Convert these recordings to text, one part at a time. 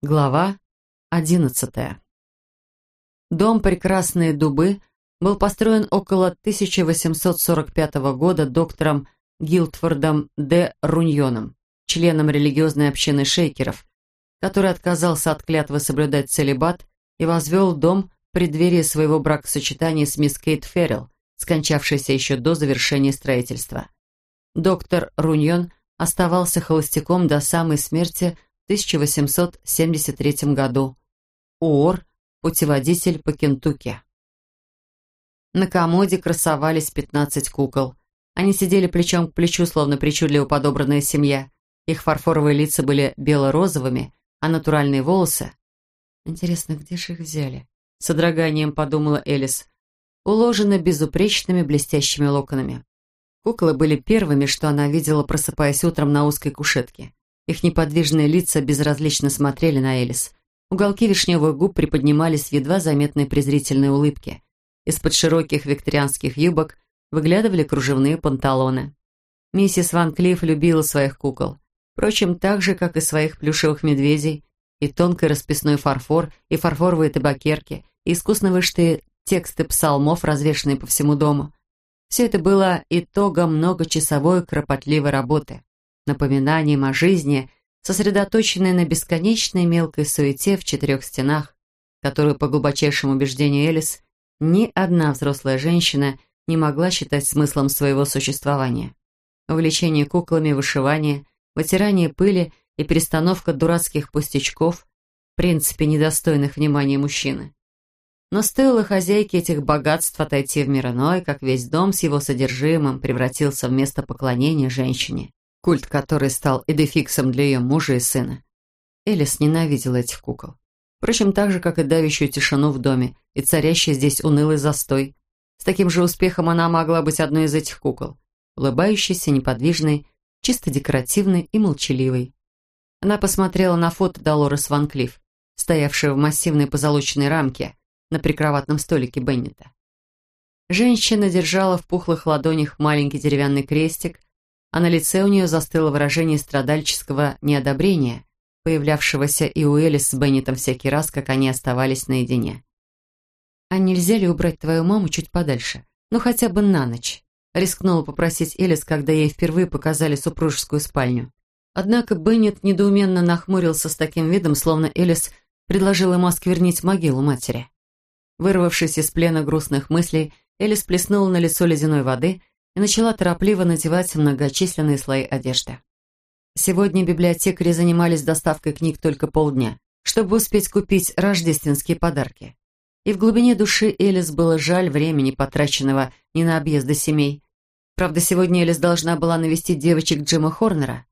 Глава одиннадцатая. Дом «Прекрасные дубы» был построен около 1845 года доктором Гилдфордом де Руньоном, членом религиозной общины шейкеров, который отказался от клятвы соблюдать целебат и возвел дом в преддверии своего бракосочетания с мисс Кейт Феррелл, скончавшейся еще до завершения строительства. Доктор Руньон оставался холостяком до самой смерти 1873 году. УОР «Путеводитель по Кентукки». На комоде красовались 15 кукол. Они сидели плечом к плечу, словно причудливо подобранная семья. Их фарфоровые лица были бело-розовыми, а натуральные волосы... Интересно, где же их взяли? С одраганием подумала Элис. Уложены безупречными блестящими локонами. Куклы были первыми, что она видела, просыпаясь утром на узкой кушетке. Их неподвижные лица безразлично смотрели на Элис. Уголки вишневых губ приподнимались в едва заметной презрительной улыбке. Из-под широких викторианских юбок выглядывали кружевные панталоны. Миссис Ван Клифф любила своих кукол. Впрочем, так же, как и своих плюшевых медведей, и тонкий расписной фарфор, и фарфоровые табакерки, и искусно вышитые тексты псалмов, развешанные по всему дому. Все это было итогом многочасовой кропотливой работы напоминанием о жизни, сосредоточенной на бесконечной мелкой суете в четырех стенах, которую, по глубочайшему убеждению Элис, ни одна взрослая женщина не могла считать смыслом своего существования. Увлечение куклами, вышивание, вытирание пыли и перестановка дурацких пустячков, в принципе, недостойных внимания мужчины. Но стоило хозяйке этих богатств отойти в мир иной, как весь дом с его содержимым превратился в место поклонения женщине культ который стал эдефиксом для ее мужа и сына. Элис ненавидела этих кукол. Впрочем, так же, как и давящую тишину в доме и царящий здесь унылый застой. С таким же успехом она могла быть одной из этих кукол. Улыбающейся, неподвижной, чисто декоративной и молчаливой. Она посмотрела на фото Долорес Ван Клифф, стоявшее в массивной позолоченной рамке на прикроватном столике Беннета. Женщина держала в пухлых ладонях маленький деревянный крестик, а на лице у нее застыло выражение страдальческого неодобрения, появлявшегося и у Элис с Беннетом всякий раз, как они оставались наедине. «А нельзя ли убрать твою маму чуть подальше? Ну, хотя бы на ночь?» рискнула попросить Элис, когда ей впервые показали супружескую спальню. Однако Беннет недоуменно нахмурился с таким видом, словно Элис предложила ему осквернить могилу матери. Вырвавшись из плена грустных мыслей, Элис плеснула на лицо ледяной воды и начала торопливо надевать многочисленные слои одежды. Сегодня библиотекари занимались доставкой книг только полдня, чтобы успеть купить рождественские подарки. И в глубине души Элис было жаль времени, потраченного не на объезды семей. Правда, сегодня Элис должна была навестить девочек Джима Хорнера,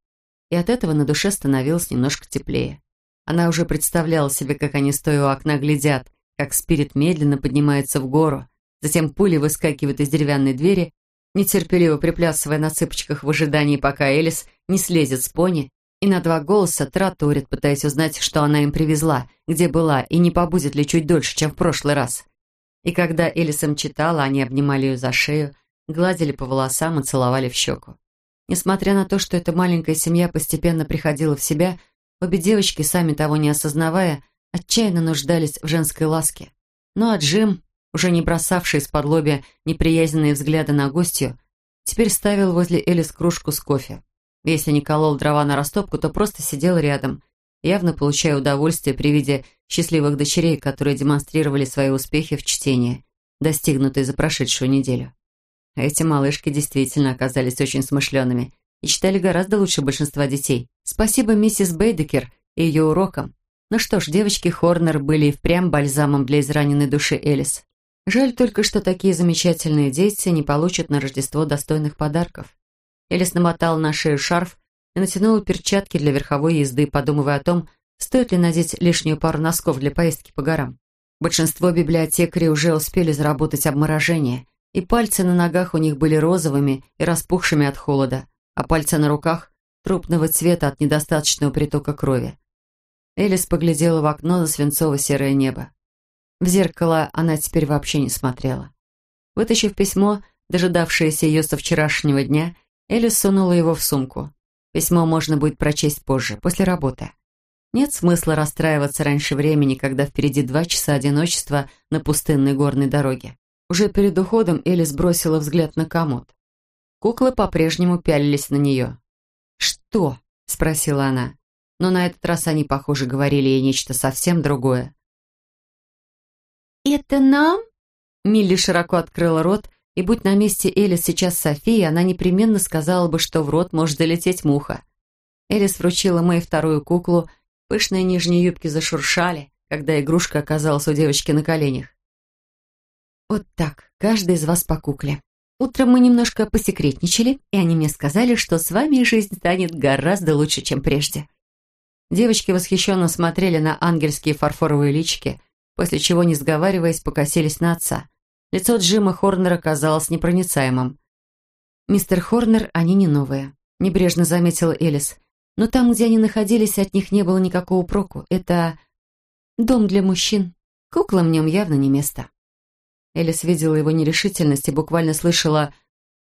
и от этого на душе становилось немножко теплее. Она уже представляла себе, как они, стоя у окна, глядят, как спирит медленно поднимается в гору, затем пули выскакивают из деревянной двери нетерпеливо приплясывая на цыпочках в ожидании, пока Элис не слезет с пони, и на два голоса тараторит, пытаясь узнать, что она им привезла, где была и не побудет ли чуть дольше, чем в прошлый раз. И когда Элис им читала, они обнимали ее за шею, гладили по волосам и целовали в щеку. Несмотря на то, что эта маленькая семья постепенно приходила в себя, обе девочки, сами того не осознавая, отчаянно нуждались в женской ласке. Ну а Джим, уже не бросавший из-под лобя неприязненные взгляды на гостью, теперь ставил возле Элис кружку с кофе. Если не колол дрова на растопку, то просто сидел рядом, явно получая удовольствие при виде счастливых дочерей, которые демонстрировали свои успехи в чтении, достигнутые за прошедшую неделю. эти малышки действительно оказались очень смышленными и читали гораздо лучше большинства детей. Спасибо миссис Бейдекер и ее урокам. Ну что ж, девочки Хорнер были и впрямь бальзамом для израненной души Элис. Жаль только, что такие замечательные дети не получат на Рождество достойных подарков. Элис намотала на шею шарф и натянула перчатки для верховой езды, подумывая о том, стоит ли надеть лишнюю пару носков для поездки по горам. Большинство библиотекарей уже успели заработать обморожение, и пальцы на ногах у них были розовыми и распухшими от холода, а пальцы на руках – трупного цвета от недостаточного притока крови. Элис поглядела в окно на свинцово-серое небо. В зеркало она теперь вообще не смотрела. Вытащив письмо, дожидавшееся ее со вчерашнего дня, Элис сунула его в сумку. Письмо можно будет прочесть позже, после работы. Нет смысла расстраиваться раньше времени, когда впереди два часа одиночества на пустынной горной дороге. Уже перед уходом Элис бросила взгляд на комод. Куклы по-прежнему пялились на нее. «Что?» — спросила она. Но на этот раз они, похоже, говорили ей нечто совсем другое. «Это нам?» Милли широко открыла рот, и будь на месте Элис сейчас София, она непременно сказала бы, что в рот может долететь муха. Элис вручила Мэй вторую куклу, пышные нижние юбки зашуршали, когда игрушка оказалась у девочки на коленях. «Вот так, каждый из вас по кукле. Утром мы немножко посекретничали, и они мне сказали, что с вами жизнь станет гораздо лучше, чем прежде». Девочки восхищенно смотрели на ангельские фарфоровые личики, после чего, не сговариваясь, покосились на отца. Лицо Джима Хорнера казалось непроницаемым. «Мистер Хорнер, они не новые», — небрежно заметила Элис. «Но там, где они находились, от них не было никакого проку. Это дом для мужчин. Куклам в нем явно не место». Элис видела его нерешительность и буквально слышала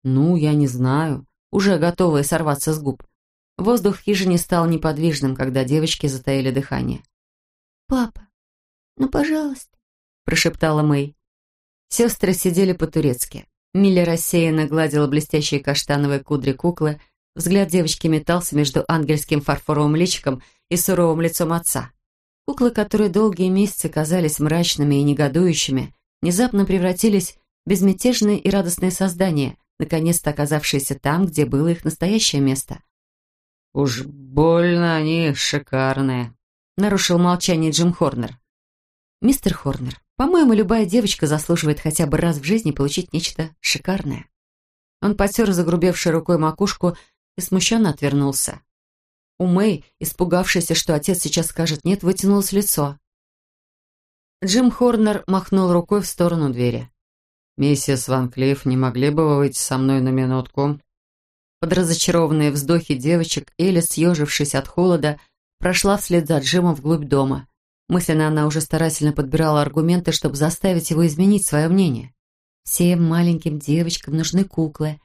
«ну, я не знаю», уже готовая сорваться с губ. Воздух в хижине стал неподвижным, когда девочки затаили дыхание. «Папа, ну, пожалуйста», — прошептала Мэй. Сестры сидели по-турецки. Милли рассеянно гладила блестящие каштановые кудри куклы. Взгляд девочки метался между ангельским фарфоровым личиком и суровым лицом отца. Куклы, которые долгие месяцы казались мрачными и негодующими, внезапно превратились в безмятежные и радостные создания, наконец-то оказавшиеся там, где было их настоящее место. «Уж больно они шикарные», — нарушил молчание Джим Хорнер. «Мистер Хорнер, по-моему, любая девочка заслуживает хотя бы раз в жизни получить нечто шикарное. Он потер загрубевшей рукой макушку и смущенно отвернулся. У Мэй, испугавшейся, что отец сейчас скажет «нет», вытянулось лицо. Джим Хорнер махнул рукой в сторону двери. «Миссис Ван Клифф, не могли бы вы выйти со мной на минутку?» Под разочарованные вздохи девочек Элли, съежившись от холода, прошла вслед за Джимом вглубь дома – Мысленно она уже старательно подбирала аргументы, чтобы заставить его изменить свое мнение. Всем маленьким девочкам нужны куклы.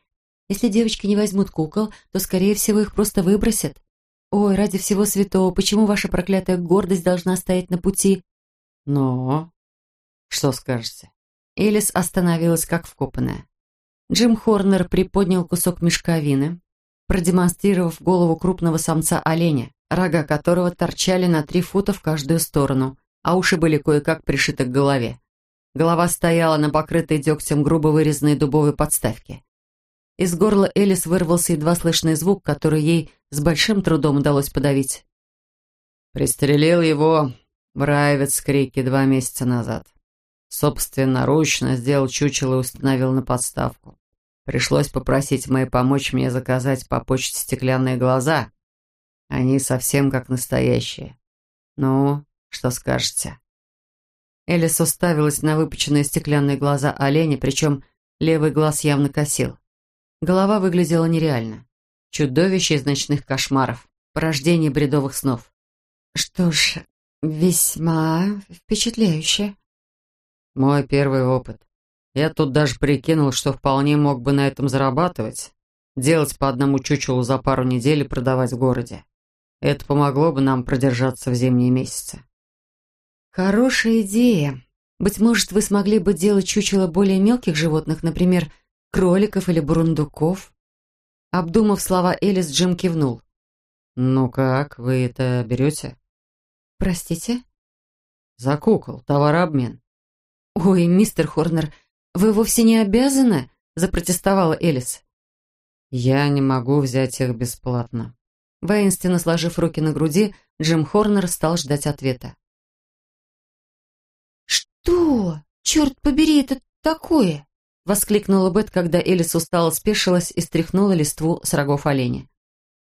Если девочки не возьмут кукол, то, скорее всего, их просто выбросят. Ой, ради всего святого, почему ваша проклятая гордость должна стоять на пути? Но... Что скажете? Элис остановилась как вкопанная. Джим Хорнер приподнял кусок мешковины, продемонстрировав голову крупного самца оленя, рога которого торчали на три фута в каждую сторону, а уши были кое-как пришиты к голове. Голова стояла на покрытой дегтем грубо вырезанной дубовой подставке. Из горла Элис вырвался едва слышный звук, который ей с большим трудом удалось подавить. «Пристрелил его Браевец Крики два месяца назад. Собственноручно сделал чучело и установил на подставку. Пришлось попросить Мэй помочь мне заказать по почте стеклянные глаза, они совсем как настоящие. Ну, что скажете?» Элис уставилась на выпученные стеклянные глаза оленя, причем левый глаз явно косил. Голова выглядела нереально. Чудовище из ночных кошмаров, порождение бредовых снов. «Что ж, весьма впечатляюще». «Мой первый опыт. Я тут даже прикинул, что вполне мог бы на этом зарабатывать, делать по одному чучелу за пару недель и продавать в городе. Это помогло бы нам продержаться в зимние месяцы. Хорошая идея. Быть может, вы смогли бы делать чучело более мелких животных, например, кроликов или бурундуков? Обдумав слова Элис, Джим кивнул. «Ну как, вы это берете?» «Простите?» «За кукол, товарообмен». «Ой, мистер Хорнер, вы вовсе не обязаны?» запротестовала Элис. «Я не могу взять их бесплатно», Воинственно сложив руки на груди, Джим Хорнер стал ждать ответа. «Что? Черт побери, это такое?» Воскликнула Бет, когда Элис устало спешилась и стряхнула листву с рогов оленя.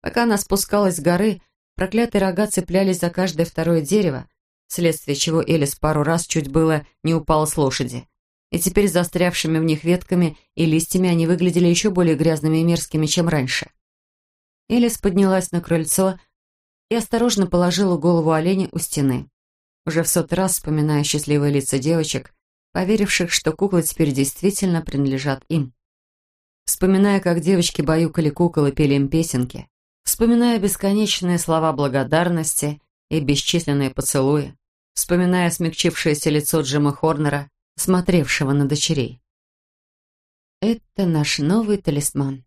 Пока она спускалась с горы, проклятые рога цеплялись за каждое второе дерево, вследствие чего Элис пару раз чуть было не упала с лошади. И теперь застрявшими в них ветками и листьями они выглядели еще более грязными и мерзкими, чем раньше. Элис поднялась на крыльцо и осторожно положила голову оленя у стены. Уже в сотый раз вспоминая счастливые лица девочек, поверивших, что куклы теперь действительно принадлежат им. Вспоминая, как девочки баюкали кукол и пели им песенки, вспоминая бесконечные слова благодарности и бесчисленные поцелуи, вспоминая смягчившееся лицо Джима Хорнера, смотревшего на дочерей. «Это наш новый талисман».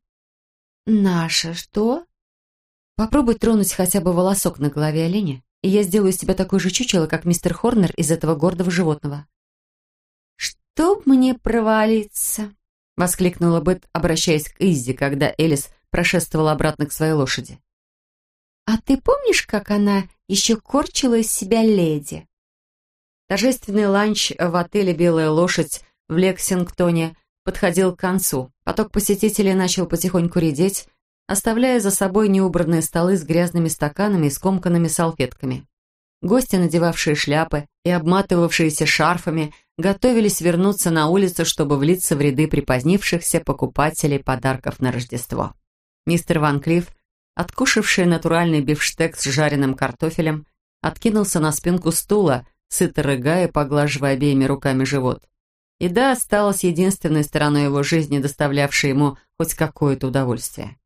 «Наша что?» «Попробуй тронуть хотя бы волосок на голове оленя, и я сделаю из тебя такой же чучело, как мистер Хорнер из этого гордого животного». «Чтоб мне провалиться!» — воскликнула Бет, обращаясь к Иззи, когда Элис прошествовала обратно к своей лошади. «А ты помнишь, как она еще корчила из себя леди?» Торжественный ланч в отеле «Белая лошадь» в Лексингтоне подходил к концу. Поток посетителей начал потихоньку редеть, оставляя за собой неубранные столы с грязными стаканами и скомканными салфетками. Гости, надевавшие шляпы и обматывавшиеся шарфами, готовились вернуться на улицу, чтобы влиться в ряды припозднившихся покупателей подарков на Рождество. Мистер Ван Клифф, откушавший натуральный бифштекс с жареным картофелем, откинулся на спинку стула, сыто рыгая, поглаживая обеими руками живот. Еда осталась единственной стороной его жизни, доставлявшей ему хоть какое-то удовольствие.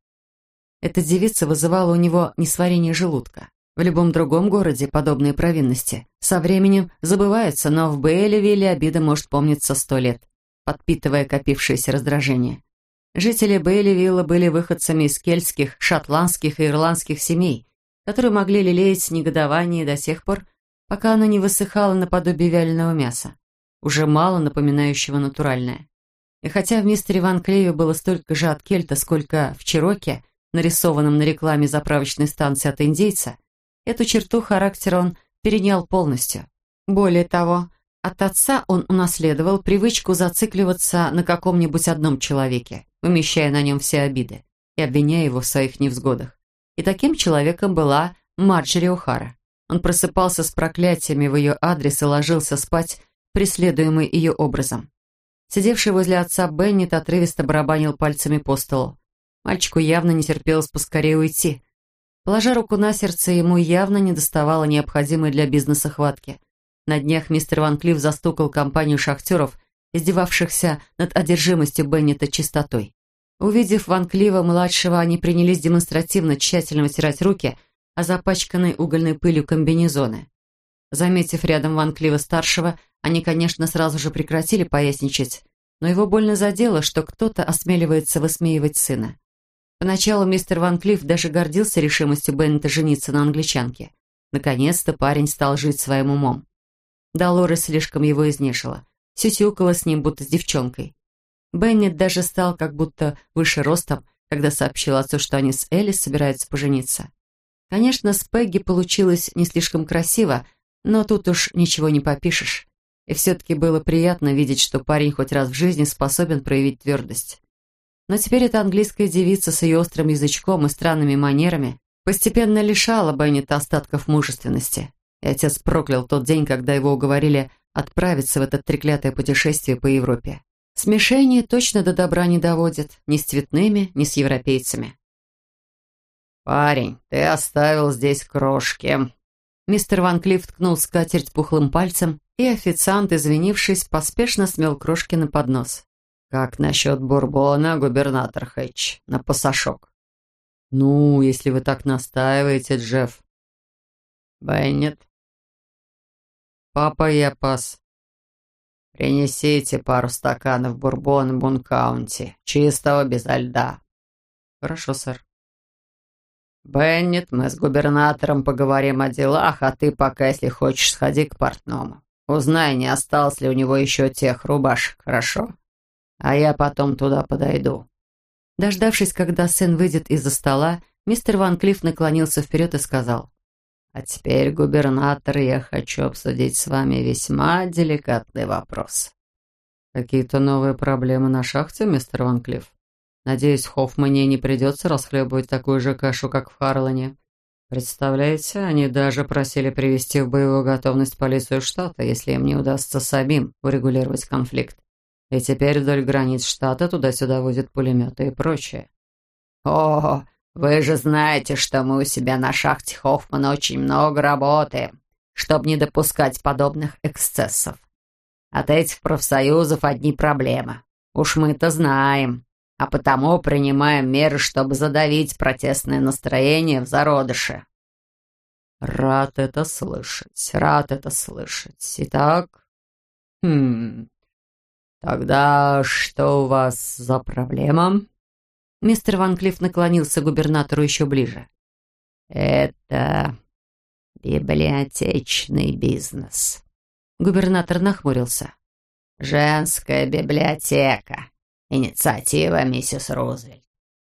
Эта девица вызывала у него несварение желудка. В любом другом городе подобные провинности со временем забываются, но в Бейлевилле обида может помниться сто лет, подпитывая копившееся раздражение. Жители Бейлевилла были выходцами из кельтских, шотландских и ирландских семей, которые могли лелеять негодование до тех пор, пока оно не высыхало наподобие вяленого мяса, уже мало напоминающего натуральное. И хотя в мистере Ван Клеве было столько же от кельта, сколько в Чироке, нарисованном на рекламе заправочной станции от индейца, эту черту характера он перенял полностью. Более того, от отца он унаследовал привычку зацикливаться на каком-нибудь одном человеке, вымещая на нем все обиды и обвиняя его в своих невзгодах. И таким человеком была Марджери О'Хара. Он просыпался с проклятиями в ее адрес и ложился спать, преследуемый ее образом. Сидевший возле отца Беннет отрывисто барабанил пальцами по столу. Мальчику явно не терпелось поскорее уйти. Положа руку на сердце, ему явно не доставало необходимой для бизнеса хватки. На днях мистер Ван Клифф застукал компанию шахтеров, издевавшихся над одержимостью Беннета чистотой. Увидев Ван Клива-младшего, они принялись демонстративно тщательно вытирать руки – а запачканной угольной пылью комбинезоны. Заметив рядом Ван Клива-старшего, они, конечно, сразу же прекратили поясничать, но его больно задело, что кто-то осмеливается высмеивать сына. Поначалу мистер Ван Клифф даже гордился решимостью Беннета жениться на англичанке. Наконец-то парень стал жить своим умом. Долорес слишком его изнешила, сютюкала с ним, будто с девчонкой. Беннет даже стал как будто выше ростом, когда сообщил отцу, что они с Элис собираются пожениться. Конечно, с Пегги получилось не слишком красиво, но тут уж ничего не попишешь. И все-таки было приятно видеть, что парень хоть раз в жизни способен проявить твердость. Но теперь эта английская девица с ее острым язычком и странными манерами постепенно лишала Беннета остатков мужественности. И отец проклял тот день, когда его уговорили отправиться в это треклятое путешествие по Европе. Смешение точно до добра не доводит ни с цветными, ни с европейцами. «Парень, ты оставил здесь крошки». Мистер Ван Клифф ткнул скатерть пухлым пальцем, и официант, извинившись, поспешно смел крошки на поднос. «Как насчет бурбона, губернатор Хэтч, на пасашок?» «Ну, если вы так настаиваете, Джефф». «Беннет?» «Папа, я пас». «Принесите пару стаканов бурбона Бункаунти, чистого, без льда». «Хорошо, сэр». «Беннет, мы с губернатором поговорим о делах, а ты пока, если хочешь, сходи к портному. Узнай, не осталось ли у него еще тех рубашек, хорошо? А я потом туда подойду». Дождавшись, когда сын выйдет из-за стола, мистер Ван Клифф наклонился вперед и сказал, «А теперь, губернатор, я хочу обсудить с вами весьма деликатный вопрос». «Какие-то новые проблемы на шахте, мистер Ван Клифф?» Надеюсь, Хоффмане не придется расхлебывать такую же кашу, как в Харлане. Представляете, они даже просили привести в боевую готовность полицию штата, если им не удастся самим урегулировать конфликт. И теперь вдоль границ штата туда-сюда возят пулеметы и прочее. «О, вы же знаете, что мы у себя на шахте Хоффмана очень много работаем, чтобы не допускать подобных эксцессов. От этих профсоюзов одни проблемы. Уж мы-то знаем а потому принимаем меры, чтобы задавить протестное настроение в зародыше». Рад это слышать, рад это слышать. Итак, хм, тогда что у вас за проблема? Мистер Ван Клифф наклонился к губернатору еще ближе. Это библиотечный бизнес. Губернатор нахмурился. Женская библиотека. Инициатива миссис Рузвельт.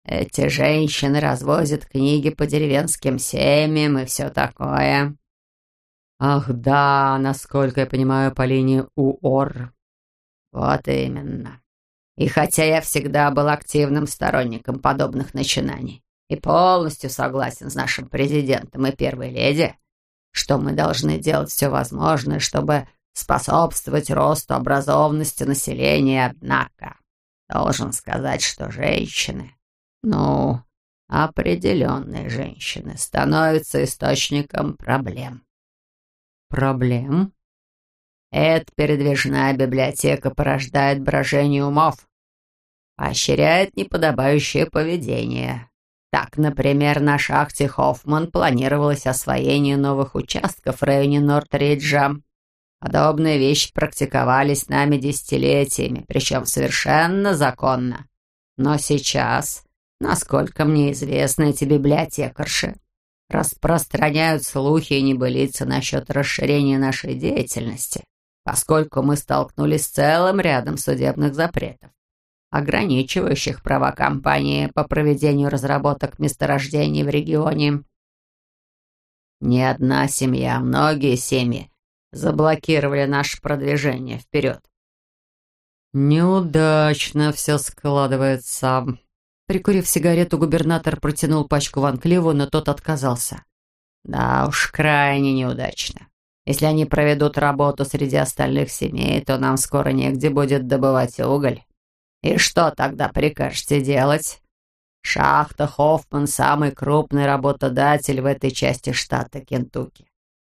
Эти женщины развозят книги по деревенским семьям и все такое. Ах да, насколько я понимаю, по линии УОР. Вот именно. И хотя я всегда был активным сторонником подобных начинаний и полностью согласен с нашим президентом и первой леди, что мы должны делать все возможное, чтобы способствовать росту образованности населения, однако должен сказать, что женщины ну, определенные женщины становятся источником проблем. Проблем? Эта передвижная библиотека порождает брожение умов, поощряет неподобающее поведение. Так, например, на шахте Хоффман планировалось освоение новых участков в районе Нортриджа. Подобные вещи практиковались нами десятилетиями, причем совершенно законно. Но сейчас Насколько мне известно, эти библиотекарши распространяют слухи и небылицы насчет расширения нашей деятельности, поскольку мы столкнулись с целым рядом судебных запретов, ограничивающих права компании по проведению разработок месторождений в регионе. Ни одна семья, многие семьи заблокировали наше продвижение вперед. «Неудачно все складывается», Прикурив сигарету, губернатор протянул пачку Ван Кливу, но тот отказался. «Да уж, крайне неудачно. Если они проведут работу среди остальных семей, то нам скоро негде будет добывать уголь. И что тогда прикажете делать? Шахта Хоффман – самый крупный работодатель в этой части штата Кентукки.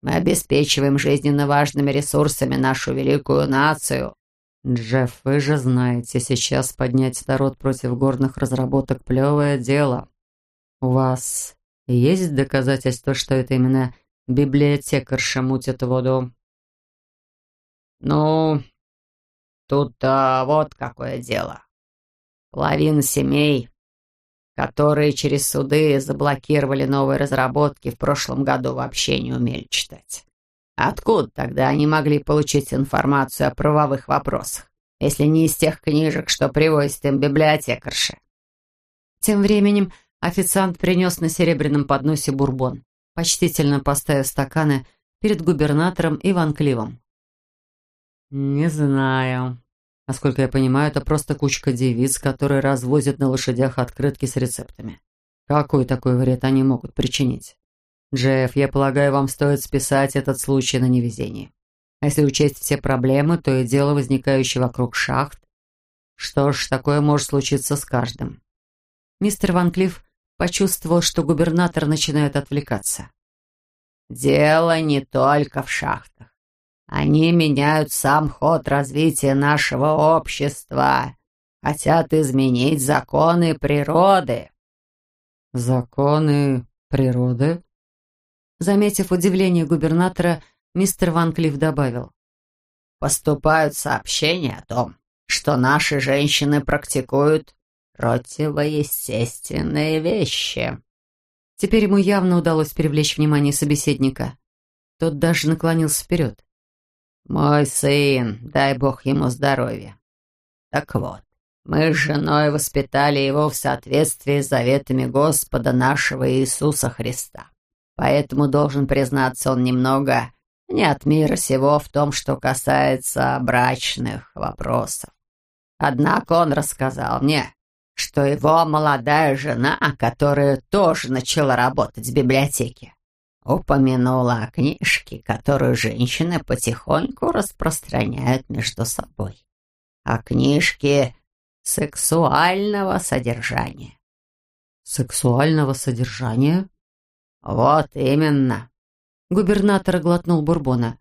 Мы обеспечиваем жизненно важными ресурсами нашу великую нацию, «Джефф, вы же знаете, сейчас поднять народ против горных разработок – плевое дело. У вас есть доказательства, что это именно библиотекарша мутит воду?» «Ну, тут-то вот какое дело. Половина семей, которые через суды заблокировали новые разработки, в прошлом году вообще не умели читать. Откуда тогда они могли получить информацию о правовых вопросах, если не из тех книжек, что привозит им библиотекарша? Тем временем официант принес на серебряном подносе бурбон, почтительно поставив стаканы перед губернатором и Ван Кливом. «Не знаю. Насколько я понимаю, это просто кучка девиц, которые развозят на лошадях открытки с рецептами. Какой такой вред они могут причинить?» «Джефф, я полагаю, вам стоит списать этот случай на невезение. А если учесть все проблемы, то и дело, возникающее вокруг шахт, что ж, такое может случиться с каждым». Мистер Ван Клифф почувствовал, что губернатор начинает отвлекаться. «Дело не только в шахтах. Они меняют сам ход развития нашего общества, хотят изменить законы природы». «Законы природы?» Заметив удивление губернатора, мистер Ван Клифф добавил. «Поступают сообщения о том, что наши женщины практикуют противоестественные вещи». Теперь ему явно удалось привлечь внимание собеседника. Тот даже наклонился вперед. «Мой сын, дай бог ему здоровья. Так вот, мы с женой воспитали его в соответствии с заветами Господа нашего Иисуса Христа. Поэтому, должен признаться, он немного не от мира сего в том, что касается брачных вопросов. Однако он рассказал мне, что его молодая жена, которая тоже начала работать в библиотеке, упомянула о книжке, которую женщины потихоньку распространяют между собой. О книжке сексуального содержания. «Сексуального содержания?» «Вот именно». Губернатор глотнул бурбона.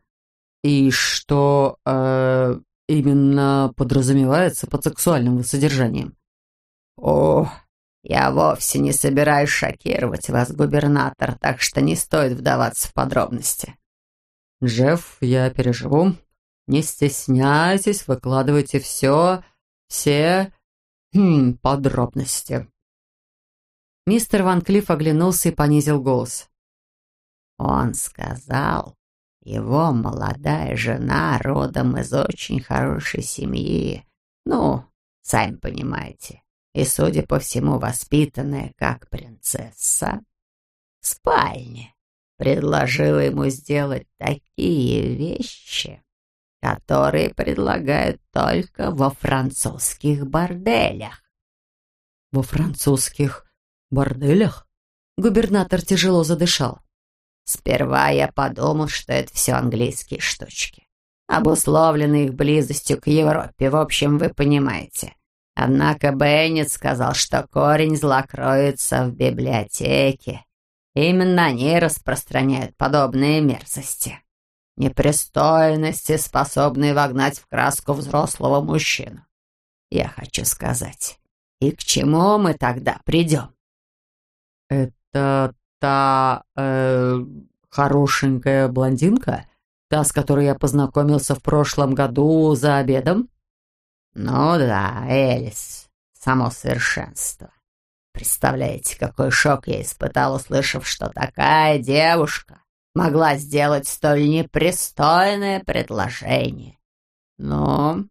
«И что э, именно подразумевается под сексуальным содержанием?» «О, Я вовсе не собираюсь шокировать вас, губернатор, так что не стоит вдаваться в подробности. Джефф, я переживу. Не стесняйтесь, выкладывайте все, все хм, подробности. Мистер Ван Клифф оглянулся и понизил голос. Он сказал, его молодая жена родом из очень хорошей семьи. Ну, сами понимаете. И, судя по всему, воспитанная как принцесса. В спальне предложила ему сделать такие вещи, которые предлагают только во французских борделях. Во французских борделях? Губернатор тяжело задышал. Сперва я подумал, что это все английские штучки, обусловленные их близостью к Европе. В общем, вы понимаете. Однако Беннет сказал, что корень зла кроется в библиотеке. Именно они распространяют подобные мерзости. Непристойности, способные вогнать в краску взрослого мужчину. Я хочу сказать, и к чему мы тогда придем? Это та э, хорошенькая блондинка, та, с которой я познакомился в прошлом году за обедом? Ну да, Элис, само совершенство. Представляете, какой шок я испытал, услышав, что такая девушка могла сделать столь непристойное предложение. Ну,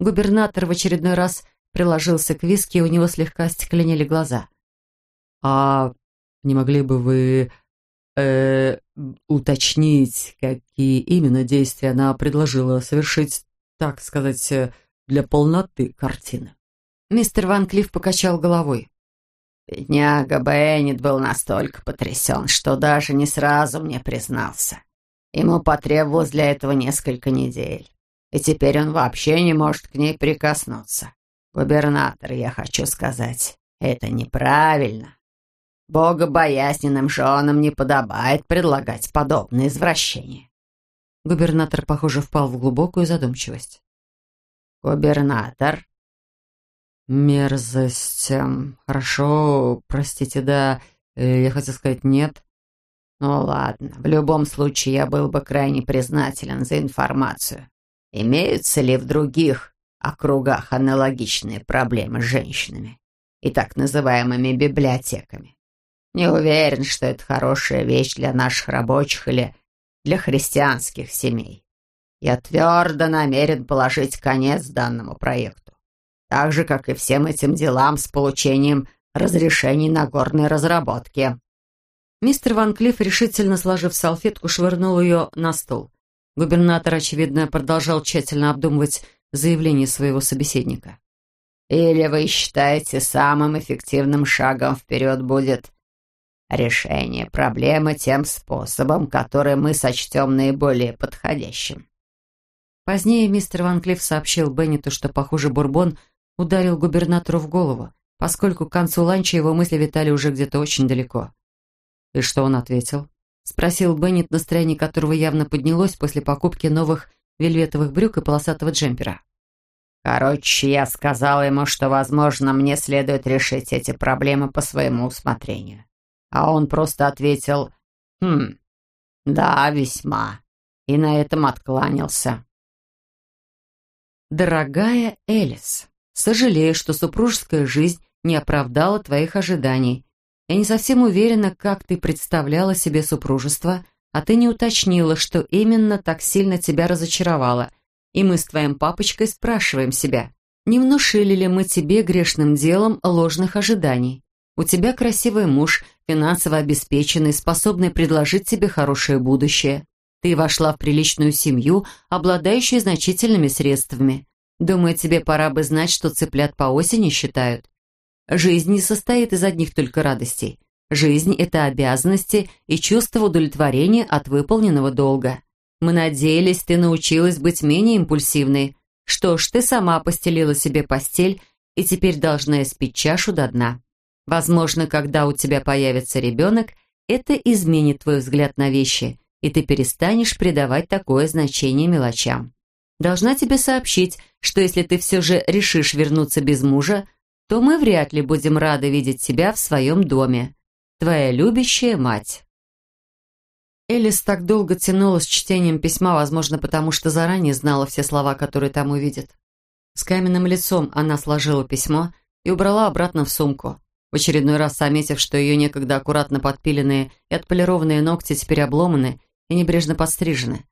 губернатор в очередной раз приложился к виске, и у него слегка остекленели глаза. «А не могли бы вы э, уточнить, какие именно действия она предложила совершить, так сказать, э, для полноты картины?» Мистер Ван Клифф покачал головой. Бедняга Беннет был настолько потрясен, что даже не сразу мне признался. Ему потребовалось для этого несколько недель. И теперь он вообще не может к ней прикоснуться. Губернатор, я хочу сказать, это неправильно. Богобоязненным женам не подобает предлагать подобные извращения. Губернатор, похоже, впал в глубокую задумчивость. Губернатор? Мерзость. Эм, хорошо, простите, да. Э, я хотел сказать нет. Ну ладно, в любом случае я был бы крайне признателен за информацию. Имеются ли в других округах аналогичные проблемы с женщинами и так называемыми библиотеками? Не уверен, что это хорошая вещь для наших рабочих или для христианских семей. Я твердо намерен положить конец данному проекту. Так же, как и всем этим делам с получением разрешений на горной разработки. Мистер Ван Клифф, решительно сложив салфетку, швырнул ее на стол. Губернатор, очевидно, продолжал тщательно обдумывать заявление своего собеседника. «Или вы считаете, самым эффективным шагом вперед будет решение проблемы тем способом, который мы сочтем наиболее подходящим. Позднее мистер Ван Клифф сообщил Беннету, что, похоже, Бурбон ударил губернатору в голову, поскольку к концу ланча его мысли витали уже где-то очень далеко. «И что он ответил?» — спросил Беннет, настроение которого явно поднялось после покупки новых вельветовых брюк и полосатого джемпера. «Короче, я сказал ему, что, возможно, мне следует решить эти проблемы по своему усмотрению. А он просто ответил «Хм, да, весьма», и на этом откланялся. «Дорогая Элис, сожалею, что супружеская жизнь не оправдала твоих ожиданий. Я не совсем уверена, как ты представляла себе супружество, а ты не уточнила, что именно так сильно тебя разочаровало, и мы с твоим папочкой спрашиваем себя, не внушили ли мы тебе грешным делом ложных ожиданий. У тебя красивый муж, финансово обеспеченный, способный предложить тебе хорошее будущее. Ты вошла в приличную семью, обладающую значительными средствами. Думаю, тебе пора бы знать, что цыплят по осени считают. Жизнь не состоит из одних только радостей. Жизнь – это обязанности и чувство удовлетворения от выполненного долга. Мы надеялись, ты научилась быть менее импульсивной. Что ж, ты сама постелила себе постель и теперь должна испить чашу до дна. Возможно, когда у тебя появится ребенок, это изменит твой взгляд на вещи, и ты перестанешь придавать такое значение мелочам. Должна тебе сообщить, что если ты все же решишь вернуться без мужа, то мы вряд ли будем рады видеть тебя в своем доме. Твоя любящая мать». Элис так долго тянула с чтением письма, возможно, потому что заранее знала все слова, которые там увидит. С каменным лицом она сложила письмо и убрала обратно в сумку, в очередной раз заметив, что ее некогда аккуратно подпиленные и отполированные ногти теперь обломаны и небрежно подстрижены.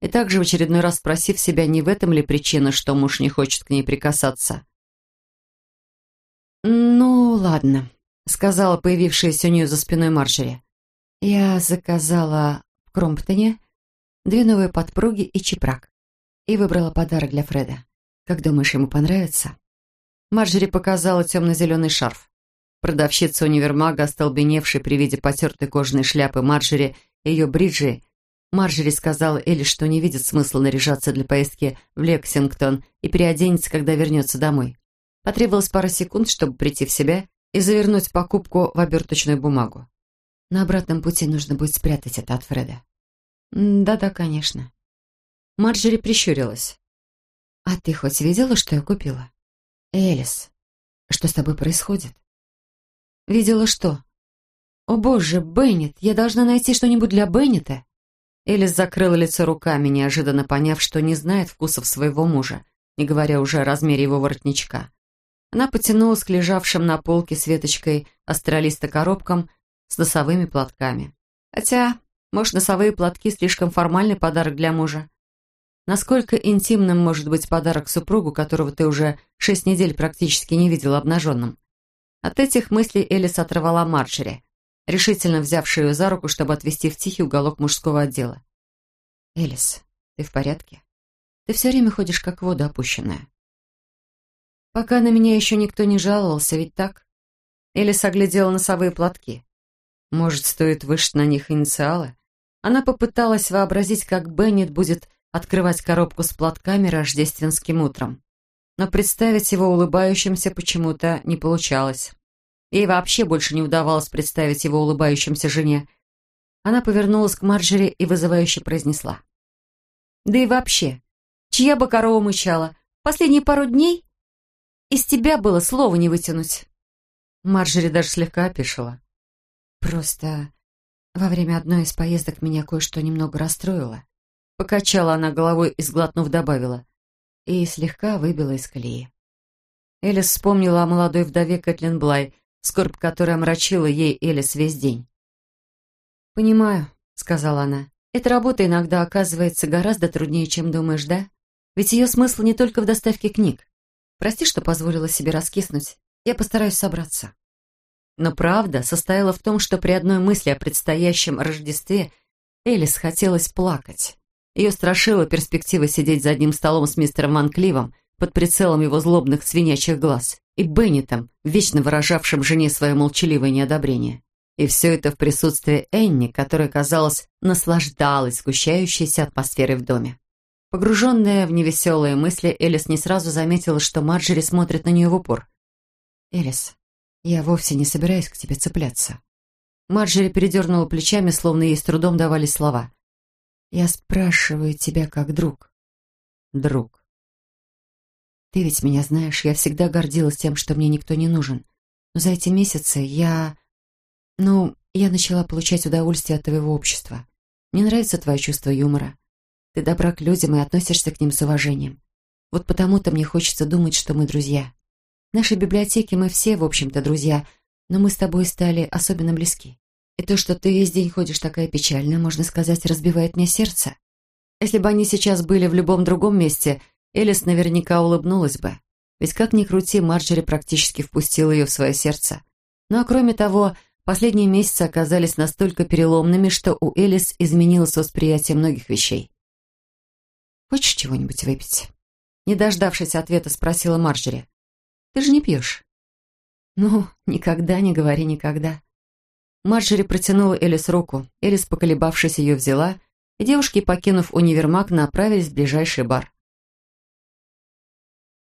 И также в очередной раз спросив себя, не в этом ли причина, что муж не хочет к ней прикасаться. «Ну, ладно», — сказала появившаяся у нее за спиной Марджери. Я заказала в Кромптоне две новые подпруги и чепрак. И выбрала подарок для Фреда. Как думаешь, ему понравится? Марджери показала темно-зеленый шарф. Продавщица универмага, остолбеневшая при виде потертой кожаной шляпы Марджери и ее бриджи, Марджери сказала Элли, что не видит смысла наряжаться для поездки в Лексингтон и переоденется, когда вернется домой. Потребовалось пара секунд, чтобы прийти в себя и завернуть покупку в оберточную бумагу. На обратном пути нужно будет спрятать это от Фреда. Да-да, конечно. Марджери прищурилась. А ты хоть видела, что я купила? Элис, что с тобой происходит? Видела что? О боже, Беннет, я должна найти что-нибудь для Беннета. Элис закрыла лицо руками, неожиданно поняв, что не знает вкусов своего мужа, не говоря уже о размере его воротничка. Она потянулась к лежавшим на полке с веточкой астралиста коробкам, с носовыми платками. Хотя, может, носовые платки слишком формальный подарок для мужа. Насколько интимным может быть подарок супругу, которого ты уже шесть недель практически не видел обнаженным? От этих мыслей Элис оторвала Марджери, решительно взявшую ее за руку, чтобы отвести в тихий уголок мужского отдела. «Элис, ты в порядке? Ты все время ходишь как в воду опущенная». «Пока на меня еще никто не жаловался, ведь так?» Элис оглядела носовые платки. Может, стоит вышить на них инициалы? Она попыталась вообразить, как Беннет будет открывать коробку с платками рождественским утром. Но представить его улыбающимся почему-то не получалось. Ей вообще больше не удавалось представить его улыбающимся жене. Она повернулась к Марджери и вызывающе произнесла. «Да и вообще, чья бы корова мычала? Последние пару дней из тебя было слова не вытянуть». Марджери даже слегка опешила. Просто во время одной из поездок меня кое-что немного расстроило. Покачала она головой и, сглотнув, добавила. И слегка выбила из колеи. Элис вспомнила о молодой вдове Кэтлин Блай, скорбь которая омрачила ей Элис весь день. «Понимаю», — сказала она. «Эта работа иногда оказывается гораздо труднее, чем думаешь, да? Ведь ее смысл не только в доставке книг. Прости, что позволила себе раскиснуть. Я постараюсь собраться». Но правда состояла в том, что при одной мысли о предстоящем Рождестве Элис хотелось плакать. Ее страшила перспектива сидеть за одним столом с мистером Ван Кливом под прицелом его злобных свинячьих глаз и Беннетом, вечно выражавшим жене свое молчаливое неодобрение. И все это в присутствии Энни, которая, казалось, наслаждалась сгущающейся атмосферой в доме. Погруженная в невеселые мысли, Элис не сразу заметила, что Марджери смотрит на нее в упор. «Элис, «Я вовсе не собираюсь к тебе цепляться». Марджери передернула плечами, словно ей с трудом давались слова. «Я спрашиваю тебя как друг». «Друг». «Ты ведь меня знаешь, я всегда гордилась тем, что мне никто не нужен. Но за эти месяцы я... Ну, я начала получать удовольствие от твоего общества. Мне нравится твое чувство юмора. Ты добра к людям и относишься к ним с уважением. Вот потому-то мне хочется думать, что мы друзья. В нашей библиотеке мы все, в общем-то, друзья, но мы с тобой стали особенно близки. И то, что ты весь день ходишь такая печальная, можно сказать, разбивает мне сердце. Если бы они сейчас были в любом другом месте, Элис наверняка улыбнулась бы. Ведь как ни крути, Марджери практически впустила ее в свое сердце. Ну а кроме того, последние месяцы оказались настолько переломными, что у Элис изменилось восприятие многих вещей. «Хочешь чего-нибудь выпить?» Не дождавшись ответа, спросила Марджери. Ты же не пьешь». «Ну, никогда не говори никогда». Марджери протянула Элис руку. Элис, поколебавшись, ее взяла, и девушки, покинув универмаг, направились в ближайший бар.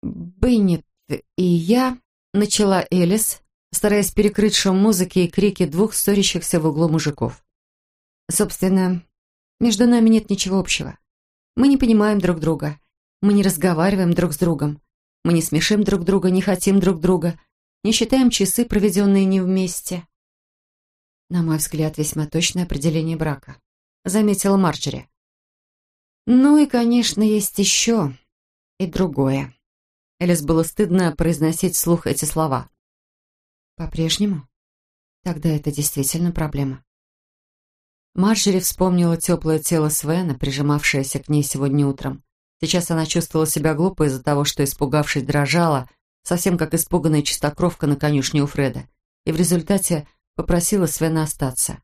«Беннет и я...» — начала Элис, стараясь перекрыть шум музыки и крики двух ссорящихся в углу мужиков. «Собственно, между нами нет ничего общего. Мы не понимаем друг друга. Мы не разговариваем друг с другом. Мы не смешим друг друга, не хотим друг друга. не считаем часы, проведенные не вместе. На мой взгляд, весьма точное определение брака, заметила Марджери. Ну и, конечно, есть еще и другое. Элис было стыдно произносить вслух эти слова. По-прежнему? Тогда это действительно проблема. Марджери вспомнила теплое тело Свена, прижимавшееся к ней сегодня утром. Сейчас она чувствовала себя глупо из-за того, что, испугавшись, дрожала, совсем как испуганная чистокровка на конюшне у Фреда, и в результате попросила Свена остаться.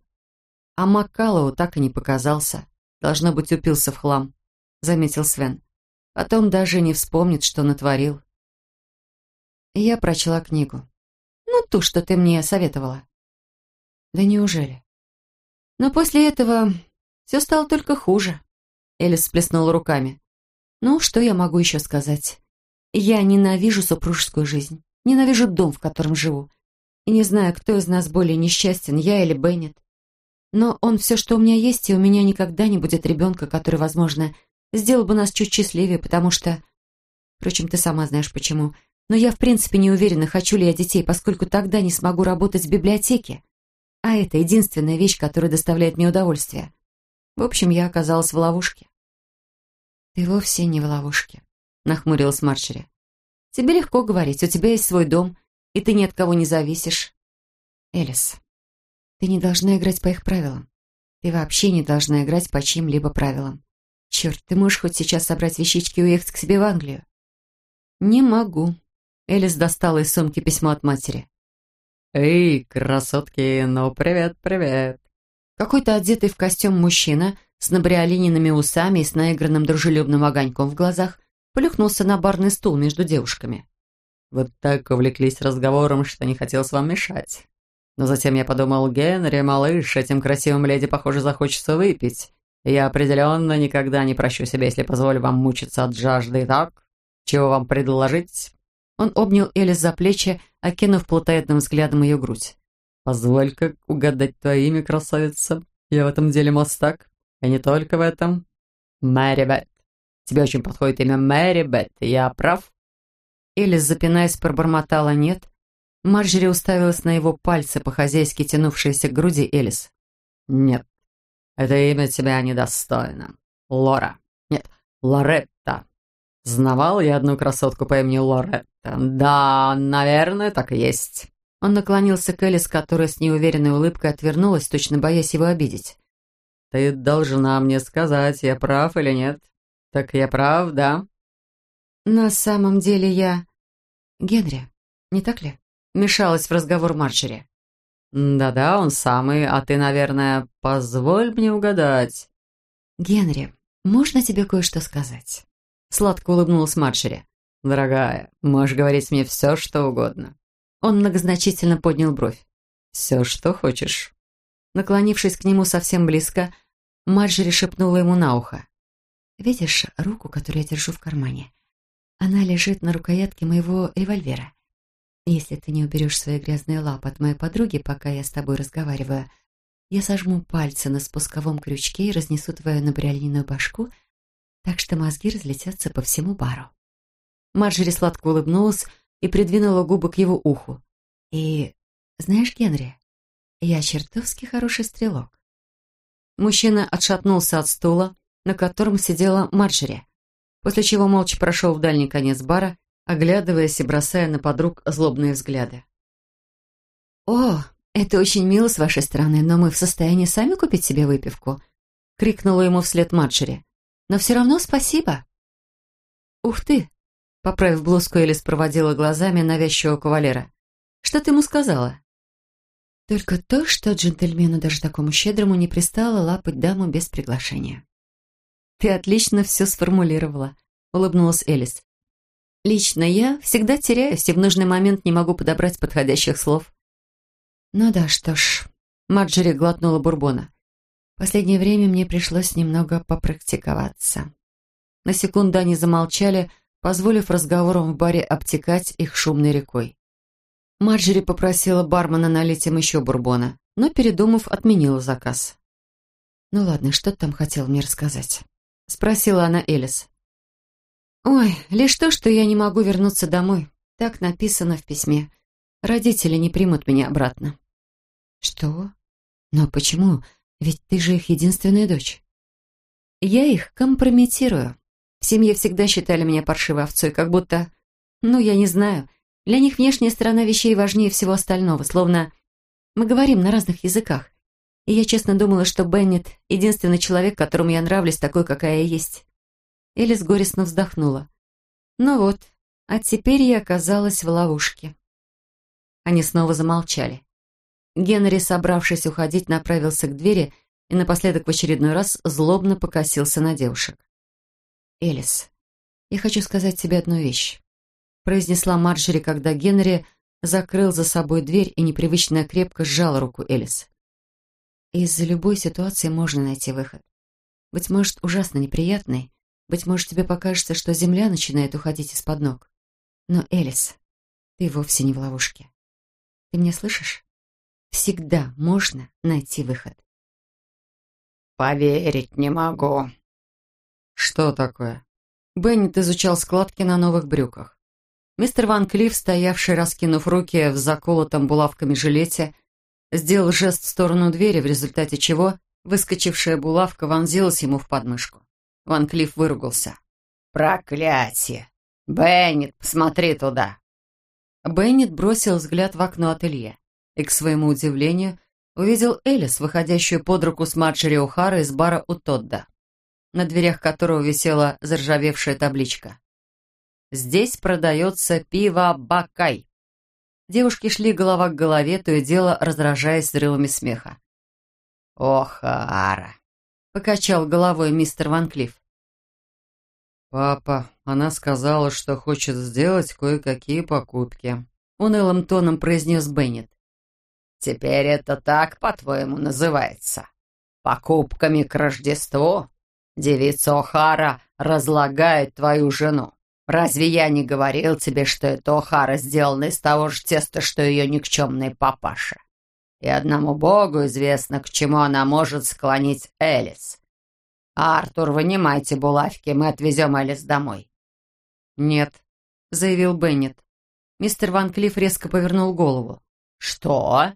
А Маккалоу так и не показался. Должно быть, упился в хлам, заметил Свен. Потом даже не вспомнит, что натворил. Я прочла книгу. Ну, ту, что ты мне советовала. Да неужели? Но после этого все стало только хуже. Элис всплеснула руками. Ну, что я могу еще сказать? Я ненавижу супружескую жизнь. Ненавижу дом, в котором живу. И не знаю, кто из нас более несчастен, я или Беннет. Но он все, что у меня есть, и у меня никогда не будет ребенка, который, возможно, сделал бы нас чуть счастливее, потому что... Впрочем, ты сама знаешь почему. Но я в принципе не уверена, хочу ли я детей, поскольку тогда не смогу работать в библиотеке. А это единственная вещь, которая доставляет мне удовольствие. В общем, я оказалась в ловушке. «Ты вовсе не в ловушке», — нахмурилась Маршери. «Тебе легко говорить, у тебя есть свой дом, и ты ни от кого не зависишь». «Элис, ты не должна играть по их правилам. Ты вообще не должна играть по чьим-либо правилам. Черт, ты можешь хоть сейчас собрать вещички и уехать к себе в Англию?» «Не могу», Элис достала из сумки письмо от матери. «Эй, красотки, ну привет, привет!» Какой-то одетый в костюм мужчина с набриолиненными усами и с наигранным дружелюбным огоньком в глазах плюхнулся на барный стул между девушками. «Вот так увлеклись разговором, что не хотел с вам мешать. Но затем я подумал, Генри, малыш, этим красивым леди, похоже, захочется выпить. Я определенно никогда не прощу себя, если позволю вам мучиться от жажды. Так, чего вам предложить?» Он обнял Элис за плечи, окинув плотоядным взглядом ее грудь. «Позволь-ка угадать твое имя, красавица. Я в этом деле мастак, и не только в этом. Мэри Бет. Тебе очень подходит имя Мэри Бет, я прав?» Элис, запинаясь, пробормотала «нет». Марджери уставилась на его пальцы, по-хозяйски тянувшиеся к груди Элис. «Нет, это имя тебя недостойно. Лора. Нет, Лоретта. Знавал я одну красотку по имени Лоретта. Да, наверное, так и есть. Он наклонился к Элис, которая с неуверенной улыбкой отвернулась, точно боясь его обидеть. «Ты должна мне сказать, я прав или нет. Так я прав, да?» «На самом деле я...» «Генри, не так ли?» Мешалась в разговор Марджери. «Да-да, он самый, а ты, наверное, позволь мне угадать». «Генри, можно тебе кое-что сказать?» Сладко улыбнулась Марджери. «Дорогая, можешь говорить мне все, что угодно». Он многозначительно поднял бровь. «Все, что хочешь». Наклонившись к нему совсем близко, Марджери шепнула ему на ухо. «Видишь руку, которую я держу в кармане? Она лежит на рукоятке моего револьвера. Если ты не уберешь свои грязные лапы от моей подруги, пока я с тобой разговариваю, я сожму пальцы на спусковом крючке и разнесу твою набриолиную башку — так что мозги разлетятся по всему бару. Марджери сладко улыбнулась и придвинула губы к его уху. «И знаешь, Генри, я чертовски хороший стрелок». Мужчина отшатнулся от стула, на котором сидела Марджери, после чего молча прошел в дальний конец бара, оглядываясь и бросая на подруг злобные взгляды. «О, это очень мило с вашей стороны, но мы в состоянии сами купить себе выпивку», — крикнула ему вслед Марджери. Но все равно спасибо». «Ух ты!» — поправив блузку, Элис проводила глазами навязчивого кавалера. «Что ты ему сказала?» «Только то, что джентльмену, даже такому щедрому, не пристало лапать даму без приглашения». «Ты отлично все сформулировала», — улыбнулась Элис. «Лично я всегда теряюсь и в нужный момент не могу подобрать подходящих слов». «Ну да, что ж...» Марджери глотнула бурбона. Последнее время мне пришлось немного попрактиковаться. На секунду они замолчали, позволив разговорам в баре обтекать их шумной рекой. Марджери попросила бармена налить им еще бурбона, но, передумав, отменила заказ. «Ну ладно, что ты там хотел мне рассказать?» — спросила она Элис. «Ой, лишь то, что я не могу вернуться домой. Так написано в письме. родители не примут меня обратно». «Что? Но почему? Ведь ты же их единственная дочь». «Я их компрометирую. В семье всегда считали меня паршивой овцой, как будто... Ну, я не знаю. Для них внешняя сторона вещей важнее всего остального, словно мы говорим на разных языках. И я честно думала, что Беннет — единственный человек, которому я нравлюсь такой, какая я есть. Элис горестно вздохнула. Ну вот, а теперь я оказалась в ловушке. Они снова замолчали. Генри, собравшись уходить, направился к двери и напоследок в очередной раз злобно покосился на девушек. «Элис, я хочу сказать тебе одну вещь», произнесла Марджери, когда Генри закрыл за собой дверь и непривычно крепко сжал руку Элис. «Из любой ситуации можно найти выход. Быть может, ужасно неприятный, быть может, тебе покажется, что земля начинает уходить из-под ног. Но, Элис, ты вовсе не в ловушке. Ты меня слышишь? Всегда можно найти выход. «Поверить не могу». «Что такое?» Беннет изучал складки на новых брюках. Мистер Ван Клифф, стоявший, раскинув руки в заколотом булавками жилете, сделал жест в сторону двери, в результате чего выскочившая булавка вонзилась ему в подмышку. Ван Клифф выругался. «Проклятие! Беннет, посмотри туда!» Беннет бросил взгляд в окно ателье и, к своему удивлению, увидел Элис, выходящую под руку с Марджери О'Хара из бара у Тодда, на дверях которого висела заржавевшая табличка. «Здесь продается пиво Бакай». Девушки шли голова к голове, то и дело раздражаясь взрывами смеха. «Охара!» Покачал головой мистер Ван Клифф. «Папа, она сказала, что хочет сделать кое-какие покупки», — унылым тоном произнес Беннет. «Теперь это так, по-твоему, называется? Покупками к Рождеству? Девица О'Хара разлагает твою жену. Разве я не говорил тебе, что это О'Хара сделано из того же теста, что ее никчемный папаша? И одному богу известно, к чему она может склонить Элис. Артур, вынимайте булавки, мы отвезем Элис домой». «Нет», — заявил Беннет. Мистер Ван Клифф резко повернул голову. «Что?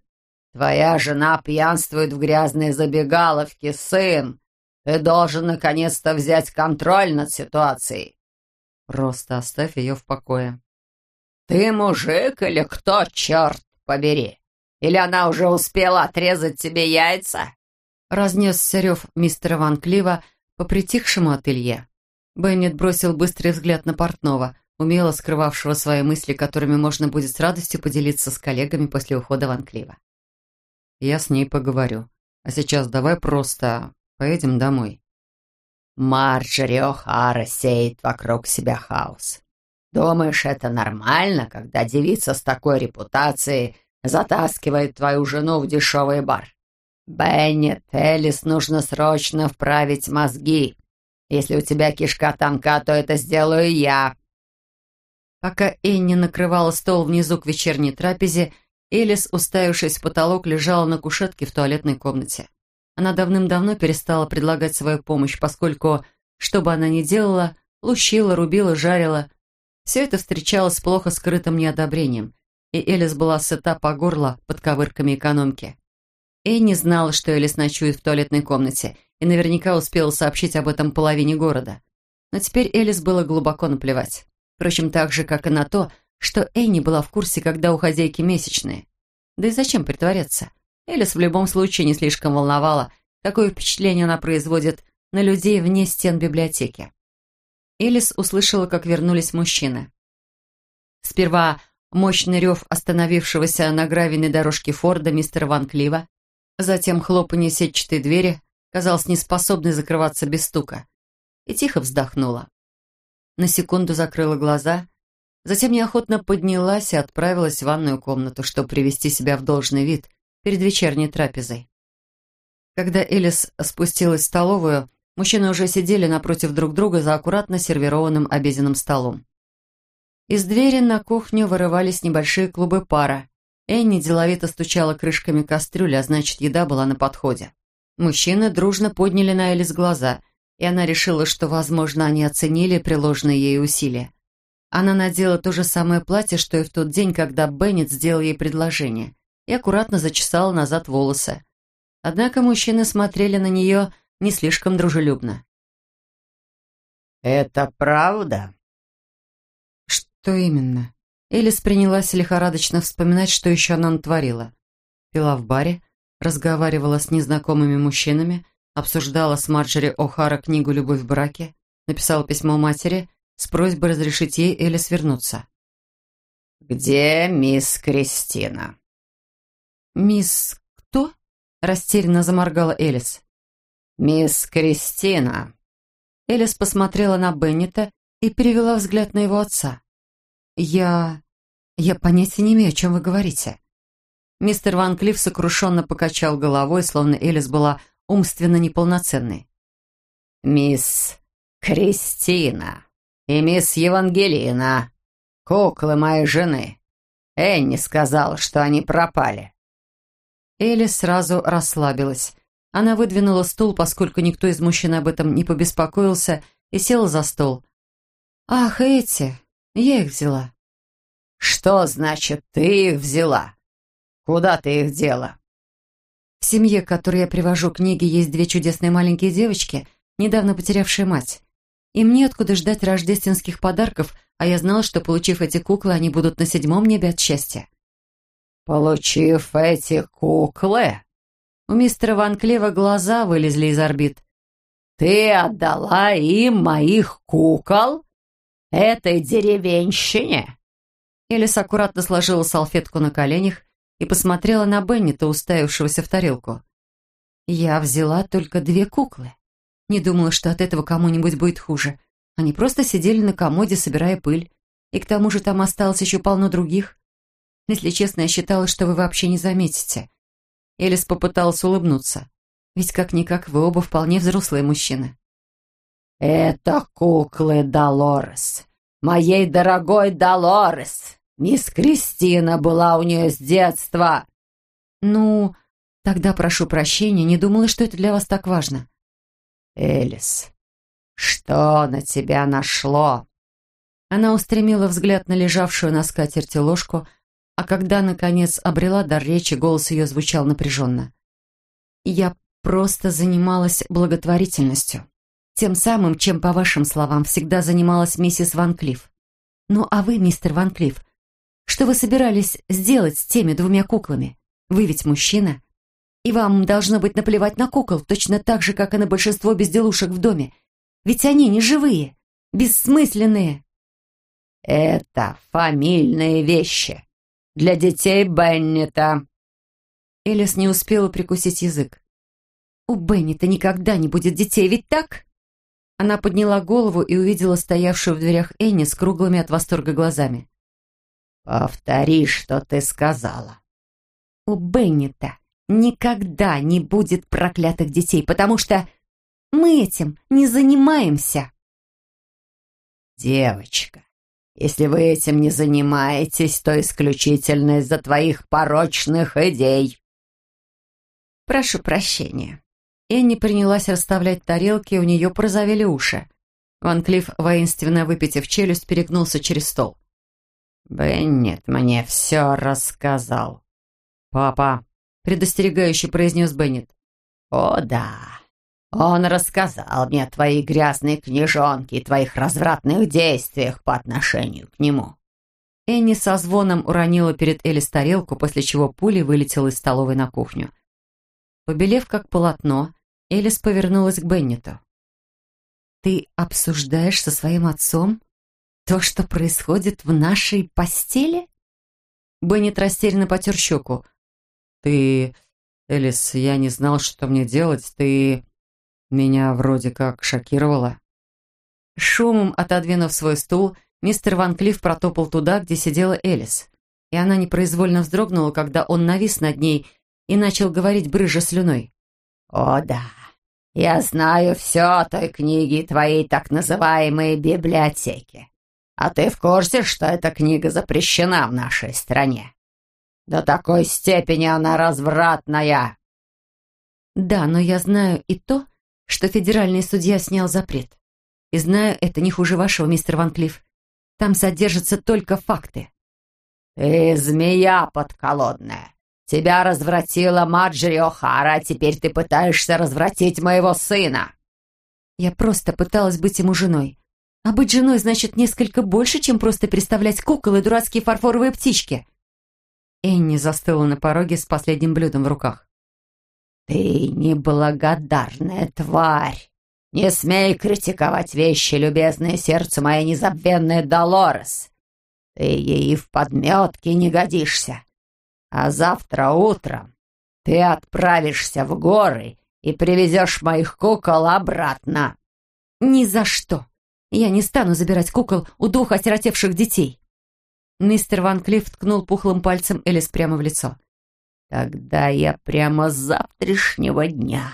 Твоя жена пьянствует в грязной забегаловке, сын. Ты должен наконец-то взять контроль над ситуацией». «Просто оставь ее в покое». «Ты мужик или кто, черт побери?» Или она уже успела отрезать тебе яйца?» Разнесся рев мистера Ван Клива по притихшему ателье. Беннет бросил быстрый взгляд на портного, умело скрывавшего свои мысли, которыми можно будет с радостью поделиться с коллегами после ухода Ван Клива. «Я с ней поговорю. А сейчас давай просто поедем домой». Марджери О'Хара сеет вокруг себя хаос. Думаешь, это нормально, когда девица с такой репутацией затаскивает твою жену в дешевый бар. Беннет, Элис нужно срочно вправить мозги. Если у тебя кишка тонка, то это сделаю я». Пока Энни накрывала стол внизу к вечерней трапезе, Элис, уставившись в потолок, лежала на кушетке в туалетной комнате. Она давным-давно перестала предлагать свою помощь, поскольку, что бы она ни делала, лущила, рубила, жарила, все это встречалось с плохо скрытым неодобрением и Элис была сыта по горло под ковырками экономки. Энни знала, что Элис ночует в туалетной комнате, и наверняка успела сообщить об этом половине города. Но теперь Элис было глубоко наплевать. Впрочем, так же, как и на то, что Энни была в курсе, когда у хозяйки месячные. Да и зачем притворяться? Элис в любом случае не слишком волновала, какое впечатление она производит на людей вне стен библиотеки. Элис услышала, как вернулись мужчины. Сперва мощный рев остановившегося на гравийной дорожке Форда мистера Ван Клива, затем хлопанье сетчатой двери, казалось неспособной закрываться без стука, и тихо вздохнула. На секунду закрыла глаза, затем неохотно поднялась и отправилась в ванную комнату, чтобы привести себя в должный вид перед вечерней трапезой. Когда Элис спустилась в столовую, мужчины уже сидели напротив друг друга за аккуратно сервированным обеденным столом. Из двери на кухню вырывались небольшие клубы пара. Энни деловито стучала крышками кастрюли, а значит, еда была на подходе. Мужчины дружно подняли на Элис глаза, и она решила, что, возможно, они оценили приложенные ей усилия. Она надела то же самое платье, что и в тот день, когда Беннет сделал ей предложение, и аккуратно зачесала назад волосы. Однако мужчины смотрели на нее не слишком дружелюбно. «Это правда?» «Что именно?» Элис принялась лихорадочно вспоминать, что еще она натворила. Пила в баре, разговаривала с незнакомыми мужчинами, обсуждала с Марджери О'Хара книгу «Любовь в браке», написала письмо матери с просьбой разрешить ей Элис вернуться. «Где мисс Кристина?» «Мисс кто?» – растерянно заморгала Элис. «Мисс Кристина». Элис посмотрела на Беннета и перевела взгляд на его отца. «Я... я понятия не имею, о чем вы говорите». Мистер Ван Клифф сокрушенно покачал головой, словно Элис была умственно неполноценной. «Мисс Кристина и мисс Евангелина, куклы моей жены. Энни сказала, что они пропали». Элис сразу расслабилась. Она выдвинула стул, поскольку никто из мужчин об этом не побеспокоился, и села за стол. «Ах, эти! Я их взяла». «Что значит, ты их взяла? Куда ты их дела?» В семье, к которой я привожу книги, есть две чудесные маленькие девочки, недавно потерявшие мать. Им неоткуда ждать рождественских подарков, а я знала, что, получив эти куклы, они будут на седьмом небе от счастья. «Получив эти куклы?» У мистера Ван Клева глаза вылезли из орбит. «Ты отдала им моих кукол? Этой деревенщине?» Элис аккуратно сложила салфетку на коленях и посмотрела на Беннита, уставившегося в тарелку. «Я взяла только две куклы. Не думала, что от этого кому-нибудь будет хуже. Они просто сидели на комоде, собирая пыль. И к тому же там осталось еще полно других. Если честно, я считала, что вы вообще не заметите. Элис попыталась улыбнуться. Ведь как-никак вы оба вполне взрослые мужчины. «Это куклы Долорес. Моей дорогой Долорес. Мисс Кристина была у нее с детства». «Ну, тогда прошу прощения, не думала, что это для вас так важно». «Элис, что на тебя нашло?» Она устремила взгляд на лежавшую на скатерти ложку, а когда, наконец, обрела дар речи, голос ее звучал напряженно. «Я просто занималась благотворительностью. Тем самым, чем, по вашим словам, всегда занималась миссис Ван Клифф. Ну а вы, мистер Ван Клифф, что вы собирались сделать с теми двумя куклами? Вы ведь мужчина. И вам должно быть наплевать на кукол, точно так же, как и на большинство безделушек в доме. Ведь они не живые, бессмысленные». «Это фамильные вещи», для детей Беннета». Элис не успела прикусить язык. «У Беннета никогда не будет детей, ведь так?» Она подняла голову и увидела стоявшую в дверях Энни с круглыми от восторга глазами. «Повтори, что ты сказала». «У Беннета никогда не будет проклятых детей, потому что мы этим не занимаемся». «Девочка, если вы этим не занимаетесь, то исключительно из-за твоих порочных идей». «Прошу прощения». Энни принялась расставлять тарелки, у нее порозовели уши. Ван Клифф, воинственно выпитив челюсть, перегнулся через стол. «Беннет мне все рассказал». «Папа», — предостерегающе произнес Беннет. «О, да, он рассказал мне о твоей грязной книжонке и твоих развратных действиях по отношению к нему». Энни со звоном уронила перед Элис тарелку, после чего пулей вылетела из столовой на кухню. Побелев как полотно, Элис повернулась к Беннету. «Ты обсуждаешь со своим отцом то, что происходит в нашей постели?» Беннет растерянно потер щеку. «Ты... Элис, я не знал, что мне делать. Ты...» Меня вроде как шокировало. Шумом отодвинув свой стул, мистер Ван Клифф протопал туда, где сидела Элис. И она непроизвольно вздрогнула, когда он навис над ней и начал говорить брыжа слюной. «О да, я знаю все о той книге твоей так называемой библиотеки. А ты в курсе, что эта книга запрещена в нашей стране? До такой степени она развратная!» «Да, но я знаю и то, что федеральный судья снял запрет. И знаю, это не хуже вашего, мистер Ван Клифф. Там содержатся только факты». «Ты змея подколодная. Тебя развратила Маджери О'Хара, а теперь ты пытаешься развратить моего сына!» Я просто пыталась быть ему женой. А быть женой значит несколько больше, чем просто представлять кукол и дурацкие фарфоровые птички. Энни застыла на пороге с последним блюдом в руках. «Ты неблагодарная тварь! Не смей критиковать вещи, любезное сердце моя незабвенная Долорес! Ты ей в подметке не годишься!» А завтра утром ты отправишься в горы и привезешь моих кукол обратно». «Ни за что! Я не стану забирать кукол у двух осиротевших детей!» Мистер Ван Клифф ткнул пухлым пальцем Элис прямо в лицо. «Тогда я прямо с завтрашнего дня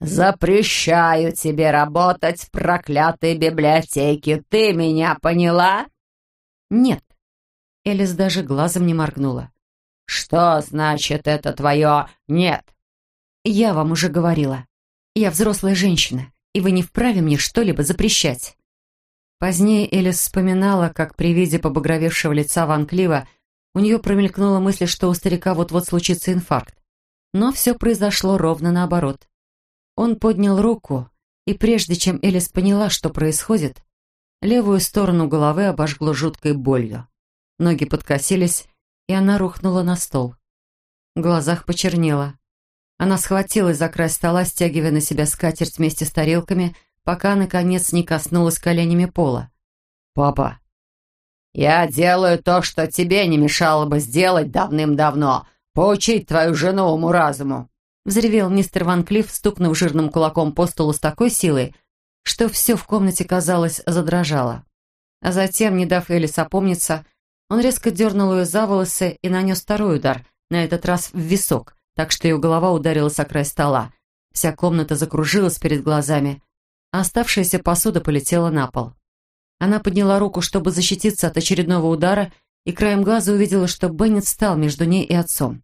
запрещаю тебе работать в проклятой библиотеке. Ты меня поняла?» «Нет». Элис даже глазом не моргнула. «Что значит это твое «нет»?» «Я вам уже говорила. Я взрослая женщина, и вы не вправе мне что-либо запрещать». Позднее Элис вспоминала, как при виде побагровевшего лица Ван Клива у нее промелькнула мысль, что у старика вот-вот случится инфаркт. Но все произошло ровно наоборот. Он поднял руку, и прежде чем Элис поняла, что происходит, левую сторону головы обожгло жуткой болью. Ноги подкосились, и она рухнула на стол. В глазах почернело. Она схватилась за край стола, стягивая на себя скатерть вместе с тарелками, пока, наконец, не коснулась коленями пола. «Папа, я делаю то, что тебе не мешало бы сделать давным-давно, поучить твою жену уму-разуму», взревел мистер Ван Клифф, стукнув жирным кулаком по столу с такой силой, что все в комнате, казалось, задрожало. А затем, не дав Элис опомниться, он резко дернул ее за волосы и нанес второй удар, на этот раз в висок, так что ее голова ударилась о край стола. Вся комната закружилась перед глазами, а оставшаяся посуда полетела на пол. Она подняла руку, чтобы защититься от очередного удара, и краем глаза увидела, что Беннет встал между ней и отцом.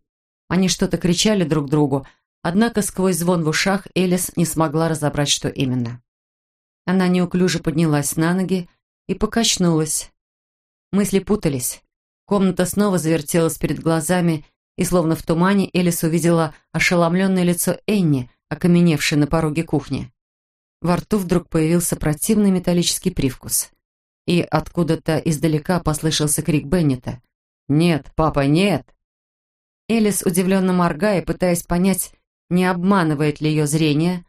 Они что-то кричали друг другу, однако сквозь звон в ушах Элис не смогла разобрать, что именно. Она неуклюже поднялась на ноги и покачнулась. Мысли путались. Комната снова завертелась перед глазами, и словно в тумане Элис увидела ошеломленное лицо Энни, окаменевшее на пороге кухни. Во рту вдруг появился противный металлический привкус. И откуда-то издалека послышался крик Беннета. «Нет, папа, нет!» Элис, удивленно моргая, пытаясь понять, не обманывает ли ее зрение,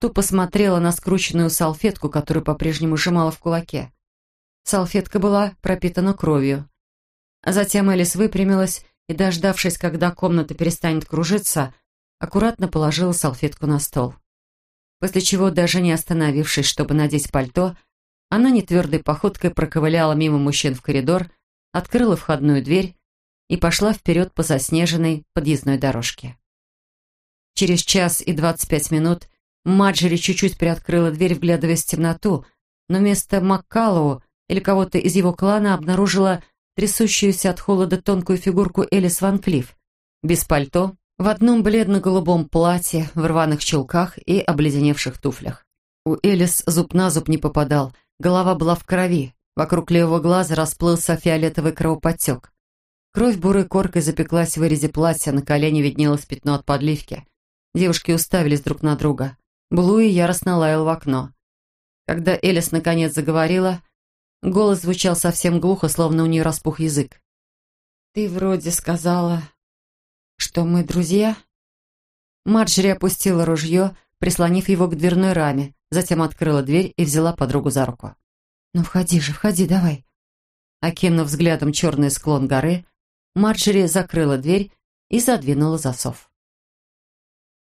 тупо смотрела на скрученную салфетку, которую по-прежнему сжимала в кулаке. Салфетка была пропитана кровью. А затем Элис выпрямилась и, дождавшись, когда комната перестанет кружиться, аккуратно положила салфетку на стол. После чего, даже не остановившись, чтобы надеть пальто, она нетвердой походкой проковыляла мимо мужчин в коридор, открыла входную дверь и пошла вперед по заснеженной подъездной дорожке. Через час и двадцать пять минут Маджери чуть-чуть приоткрыла дверь, вглядываясь в темноту, но вместо Маккалоу или кого-то из его клана обнаружила трясущуюся от холода тонкую фигурку Элис Ван Клифф, без пальто, в одном бледно-голубом платье, в рваных чулках и обледеневших туфлях. У Элис зуб на зуб не попадал, голова была в крови, вокруг левого глаза расплылся фиолетовый кровоподтек. Кровь бурой коркой запеклась в вырезе платья, на колене виднелось пятно от подливки. Девушки уставились друг на друга. Блуи яростно лаял в окно. Когда Элис наконец заговорила, Голос звучал совсем глухо, словно у нее распух язык. «Ты вроде сказала, что мы друзья?» Марджери опустила ружье, прислонив его к дверной раме, затем открыла дверь и взяла подругу за руку. «Ну входи же, входи, давай». Окинув взглядом черный склон горы, Марджери закрыла дверь и задвинула засов.